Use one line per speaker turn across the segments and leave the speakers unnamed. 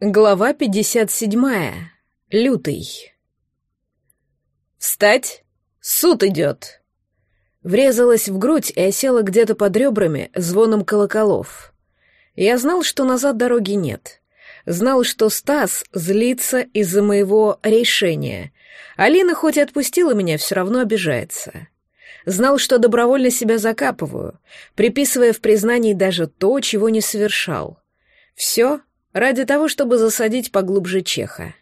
Глава 57. Лютый. «Встать! Суд идет!» Врезалась в грудь и осела где-то под ребрами звоном колоколов. Я знал, что назад дороги нет. Знал, что Стас злится из-за моего решения. Алина хоть и отпустила меня, все равно обижается. Знал, что добровольно себя закапываю, приписывая в признании даже то, чего не совершал. Все Ради того, чтобы засадить поглубже Чеха.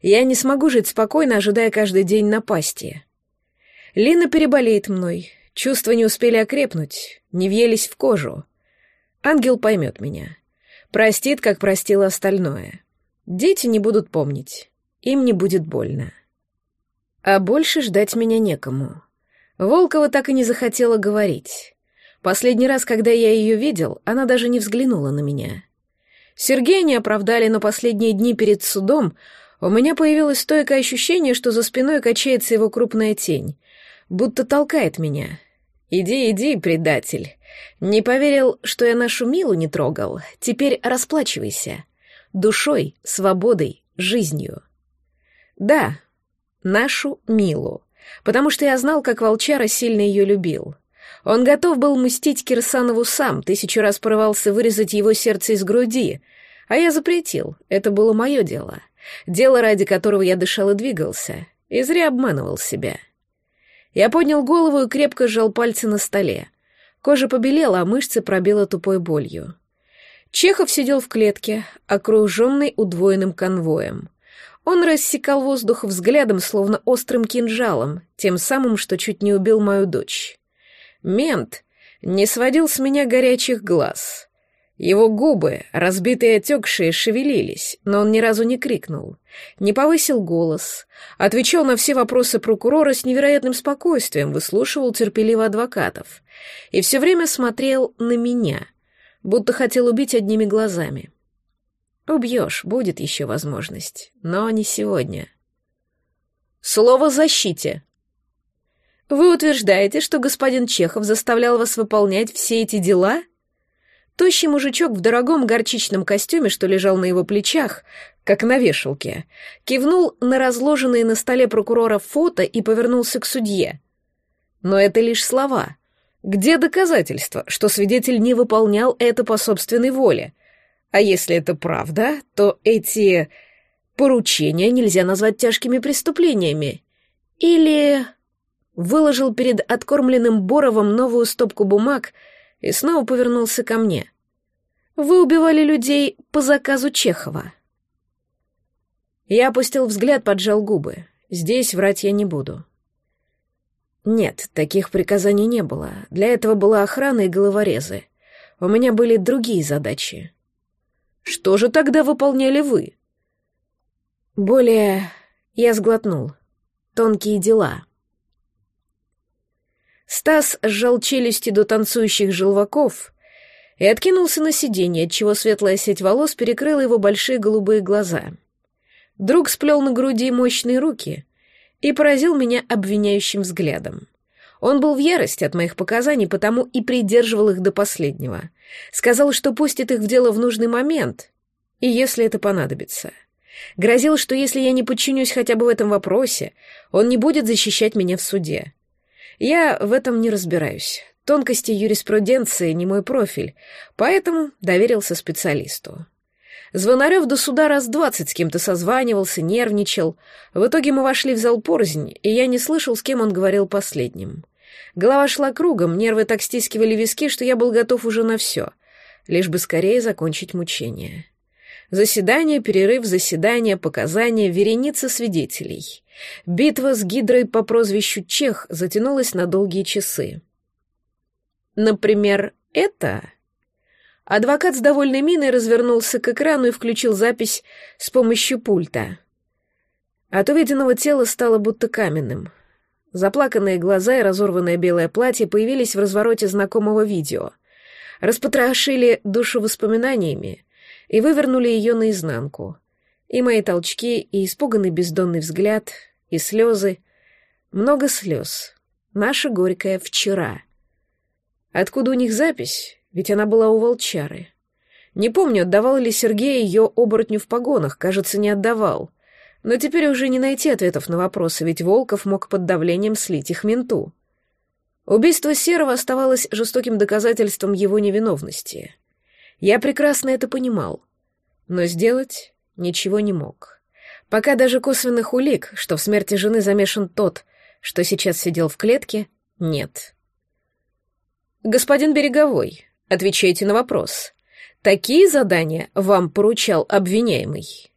Я не смогу жить спокойно, ожидая каждый день напасти. Лина переболеет мной, чувства не успели окрепнуть, не въелись в кожу. Ангел поймет меня. Простит, как простил остальное. Дети не будут помнить. Им не будет больно. А больше ждать меня некому. Волкова так и не захотела говорить. Последний раз, когда я ее видел, она даже не взглянула на меня. Сергея не оправдали, но последние дни перед судом у меня появилось стойкое ощущение, что за спиной качается его крупная тень, будто толкает меня. «Иди, иди, предатель. Не поверил, что я нашу Милу не трогал. Теперь расплачивайся. Душой, свободой, жизнью». «Да, нашу Милу, потому что я знал, как волчара сильно ее любил». Он готов был мстить Кирсанову сам, тысячу раз порывался вырезать его сердце из груди, а я запретил, это было мое дело. Дело, ради которого я дышал и двигался, и зря обманывал себя. Я поднял голову и крепко сжал пальцы на столе. Кожа побелела, а мышцы пробила тупой болью. Чехов сидел в клетке, окруженный удвоенным конвоем. Он рассекал воздух взглядом, словно острым кинжалом, тем самым, что чуть не убил мою дочь. Мент не сводил с меня горячих глаз. Его губы, разбитые и отекшие, шевелились, но он ни разу не крикнул, не повысил голос, отвечал на все вопросы прокурора с невероятным спокойствием, выслушивал терпеливо адвокатов и все время смотрел на меня, будто хотел убить одними глазами. Убьешь, будет еще возможность, но не сегодня. Слово защите, вы утверждаете, что господин Чехов заставлял вас выполнять все эти дела? Тощий мужичок в дорогом горчичном костюме, что лежал на его плечах, как на вешалке, кивнул на разложенные на столе прокурора фото и повернулся к судье. Но это лишь слова. Где доказательства, что свидетель не выполнял это по собственной воле? А если это правда, то эти поручения нельзя назвать тяжкими преступлениями. Или выложил перед откормленным Боровым новую стопку бумаг и снова повернулся ко мне. «Вы убивали людей по заказу Чехова». Я опустил взгляд, поджал губы. Здесь врать я не буду. Нет, таких приказаний не было. Для этого была охрана и головорезы. У меня были другие задачи. Что же тогда выполняли вы? Более... Я сглотнул. Тонкие дела. Стас сжал челюсти до танцующих желваков и откинулся на сиденье, отчего светлая сеть волос перекрыла его большие голубые глаза. Друг сплел на груди мощные руки и поразил меня обвиняющим взглядом. Он был в ярости от моих показаний, потому и придерживал их до последнего. Сказал, что пустит их в дело в нужный момент, и если это понадобится. Грозил, что если я не подчинюсь хотя бы в этом вопросе, он не будет защищать меня в суде. Я в этом не разбираюсь. Тонкости юриспруденции не мой профиль, поэтому доверился специалисту. Звонарев до суда раз двадцать с кем-то созванивался, нервничал. В итоге мы вошли в зал порознь, и я не слышал, с кем он говорил последним. Голова шла кругом, нервы так стискивали виски, что я был готов уже на все, лишь бы скорее закончить мучение. Заседание, перерыв, заседание, показания, вереница свидетелей. Битва с Гидрой по прозвищу Чех затянулась на долгие часы. Например, это... Адвокат с довольной миной развернулся к экрану и включил запись с помощью пульта. От увиденного тела стало будто каменным. Заплаканные глаза и разорванное белое платье появились в развороте знакомого видео. Распотрошили душу воспоминаниями и вывернули ее наизнанку — и мои толчки, и испуганный бездонный взгляд, и слезы. Много слез. Наша горькая вчера. Откуда у них запись? Ведь она была у волчары. Не помню, отдавал ли Сергей ее оборотню в погонах, кажется, не отдавал. Но теперь уже не найти ответов на вопросы, ведь Волков мог под давлением слить их менту. Убийство Серого оставалось жестоким доказательством его невиновности. Я прекрасно это понимал, но сделать ничего не мог. Пока даже косвенных улик, что в смерти жены замешан тот, что сейчас сидел в клетке, нет. «Господин Береговой, отвечайте на вопрос. Такие задания вам поручал обвиняемый?»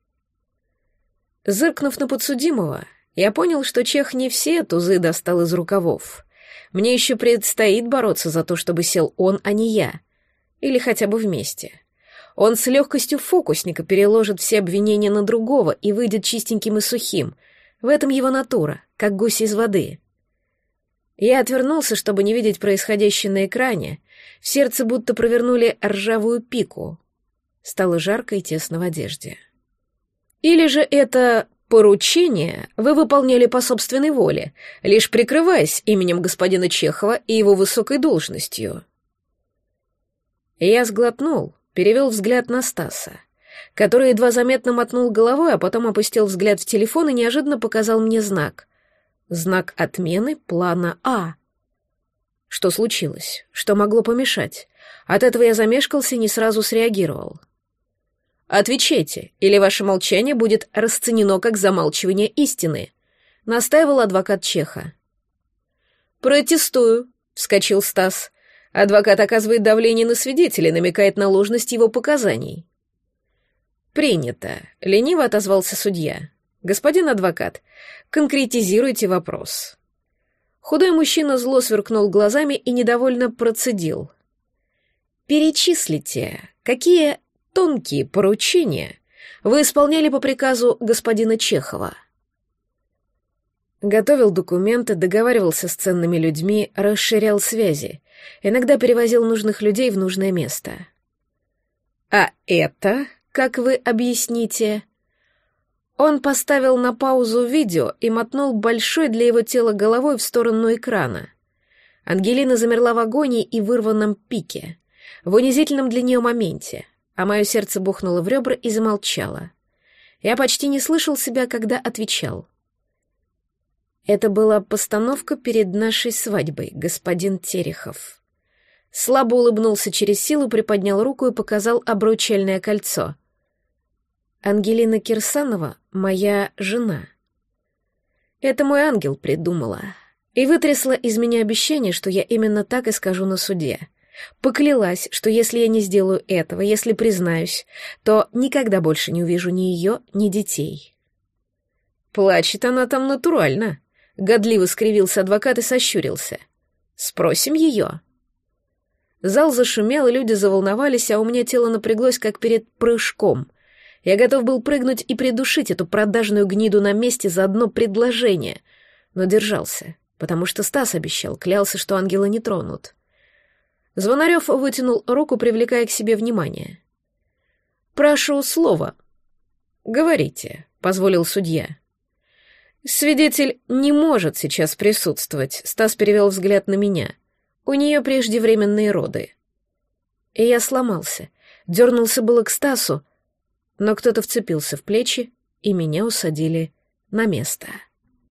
Зыркнув на подсудимого, я понял, что Чех не все тузы достал из рукавов. Мне еще предстоит бороться за то, чтобы сел он, а не я. Или хотя бы вместе. Он с легкостью фокусника переложит все обвинения на другого и выйдет чистеньким и сухим. В этом его натура, как гусь из воды. Я отвернулся, чтобы не видеть происходящее на экране. В сердце будто провернули ржавую пику. Стало жарко и тесно в одежде. Или же это поручение вы выполняли по собственной воле, лишь прикрываясь именем господина Чехова и его высокой должностью? Я сглотнул, перевел взгляд на Стаса, который едва заметно мотнул головой, а потом опустил взгляд в телефон и неожиданно показал мне знак. Знак отмены плана А. Что случилось? Что могло помешать? От этого я замешкался и не сразу среагировал. Отвечайте, или ваше молчание будет расценено как замалчивание истины, настаивал адвокат Чеха. Протестую, вскочил Стас. Адвокат оказывает давление на свидетелей, намекает на ложность его показаний. Принято, лениво отозвался судья. Господин адвокат, конкретизируйте вопрос. Худой мужчина зло сверкнул глазами и недовольно процедил. Перечислите, какие тонкие поручения вы исполняли по приказу господина Чехова. Готовил документы, договаривался с ценными людьми, расширял связи, иногда перевозил нужных людей в нужное место. А это, как вы объясните? Он поставил на паузу видео и мотнул большой для его тела головой в сторону экрана. Ангелина замерла в агонии и вырванном пике, в унизительном для нее моменте — а мое сердце бухнуло в ребра и замолчало. Я почти не слышал себя, когда отвечал. Это была постановка перед нашей свадьбой, господин Терехов. Слабо улыбнулся через силу, приподнял руку и показал обручальное кольцо. Ангелина Кирсанова — моя жена. Это мой ангел придумала. И вытрясла из меня обещание, что я именно так и скажу на суде — Поклялась, что если я не сделаю этого, если признаюсь, то никогда больше не увижу ни ее, ни детей. Плачет она там натурально. Годливо скривился адвокат и сощурился. Спросим ее. Зал зашумел, люди заволновались, а у меня тело напряглось, как перед прыжком. Я готов был прыгнуть и придушить эту продажную гниду на месте за одно предложение, но держался, потому что Стас обещал, клялся, что ангелы не тронут. Звонарев вытянул руку, привлекая к себе внимание. «Прошу слова». «Говорите», — позволил судья. «Свидетель не может сейчас присутствовать», — Стас перевел взгляд на меня. «У нее преждевременные роды». И я сломался, дернулся было к Стасу, но кто-то вцепился в плечи, и меня усадили на место.